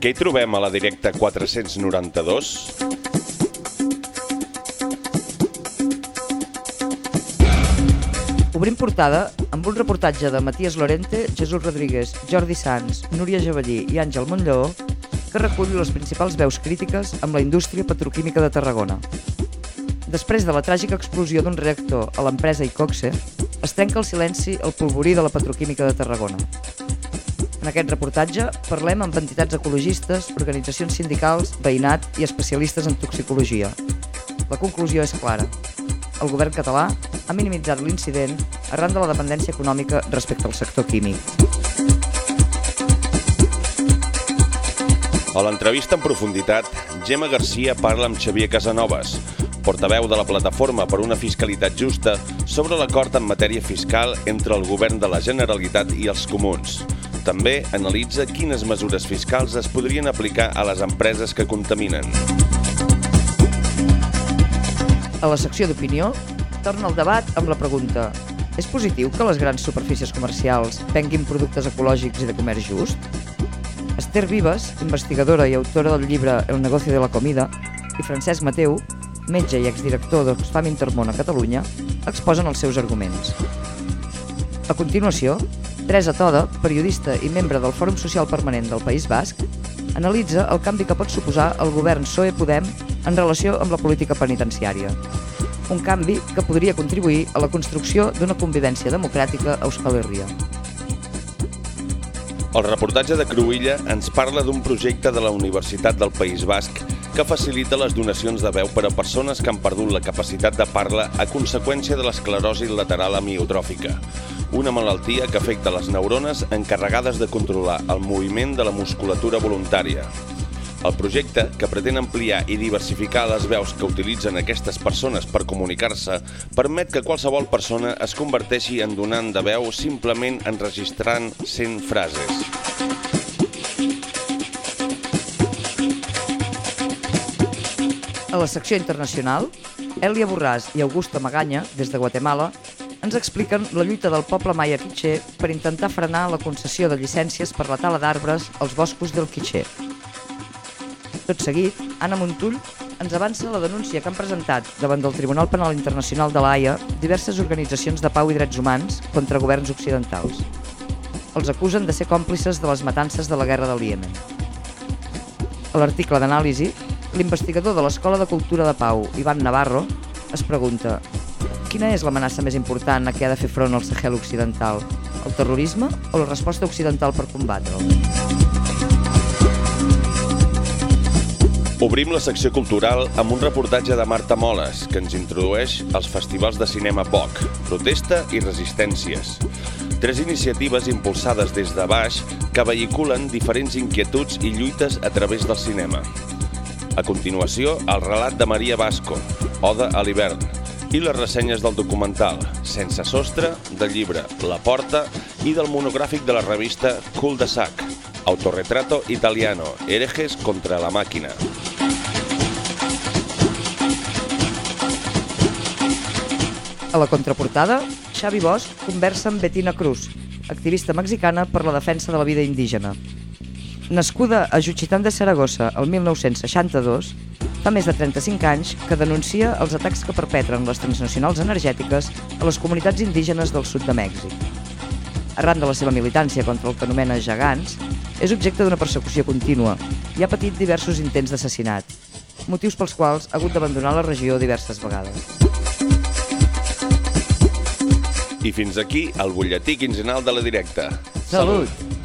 Què hi trobem a la directa 492? Obrim portada amb un reportatge de Matías Lorente, Jesús Rodríguez, Jordi Sans, Núria Javallí i Àngel Montlleó que recull les principals veus crítiques amb la indústria petroquímica de Tarragona. Després de la tràgica explosió d'un reactor a l'empresa Icoxe, es trenca el silenci al polvorí de la petroquímica de Tarragona. En aquest reportatge parlem amb entitats ecologistes, organitzacions sindicals, veïnat i especialistes en toxicologia. La conclusió és clara. El govern català ha minimitzat l'incident arran de la dependència econòmica respecte al sector químic. A l'entrevista en profunditat, Gemma Garcia parla amb Xavier Casanovas, portaveu de la Plataforma per una Fiscalitat Justa sobre l'acord en matèria fiscal entre el govern de la Generalitat i els comuns. També analitza quines mesures fiscals es podrien aplicar a les empreses que contaminen. A la secció d'opinió, torna el debat amb la pregunta és positiu que les grans superfícies comercials venguin productes ecològics i de comerç just? Esther Vives, investigadora i autora del llibre El negoci de la comida, i Francesc Mateu, metge i exdirector d'Oxfam Intermón a Catalunya, exposen els seus arguments. A continuació, Teresa Toda, periodista i membre del Fòrum Social Permanent del País Basc, analitza el canvi que pot suposar el govern PSOE-Podem en relació amb la política penitenciària. Un canvi que podria contribuir a la construcció d'una convivència democràtica a Euskal Herria. El reportatge de Cruïlla ens parla d'un projecte de la Universitat del País Basc que facilita les donacions de veu per a persones que han perdut la capacitat de parla a conseqüència de l'esclerosi lateral amiotròfica, una malaltia que afecta les neurones encarregades de controlar el moviment de la musculatura voluntària. El projecte, que pretén ampliar i diversificar les veus que utilitzen aquestes persones per comunicar-se, permet que qualsevol persona es converteixi en donant de veu simplement enregistrant 100 frases. A la secció internacional, Elia Borràs i Augusta Maganya, des de Guatemala, ens expliquen la lluita del poble maia Quiché per intentar frenar la concessió de llicències per la tala d'arbres als boscos del Quiché. Tot seguit, Anna Montull ens avança la denúncia que han presentat davant del Tribunal Penal Internacional de l'AIA diverses organitzacions de pau i drets humans contra governs occidentals. Els acusen de ser còmplices de les matances de la guerra del Iemen. A l'article d'anàlisi, l'investigador de l'Escola de Cultura de Pau, Ivan Navarro, es pregunta quina és l'amenaça més important a què ha de fer front el Sahel occidental? El terrorisme o la resposta occidental per combatre'l? Obrim la secció cultural amb un reportatge de Marta Moles, que ens introdueix als festivals de cinema POC, Protesta i Resistències. Tres iniciatives impulsades des de baix que vehiculen diferents inquietuds i lluites a través del cinema. A continuació, el relat de Maria Vasco, Oda a l'hivern, i les ressenyes del documental Sense sostre, del llibre La Porta i del monogràfic de la revista Cul de Sac, Autorretrato Italiano, herejes contra la màquina. A la contraportada, Xavi Bosch conversa amb Betina Cruz, activista mexicana per la defensa de la vida indígena. Nascuda a Juchitán de Saragossa el 1962, fa més de 35 anys que denuncia els atacs que perpetren les transnacionals energètiques a les comunitats indígenes del sud de Mèxic. Arran de la seva militància contra el que anomena gegants, és objecte d'una persecució contínua i ha patit diversos intents d'assassinat, motius pels quals ha hagut d'abandonar la regió diverses vegades. I fins aquí el butlletí quinzenal de la directa. Salut! Salut.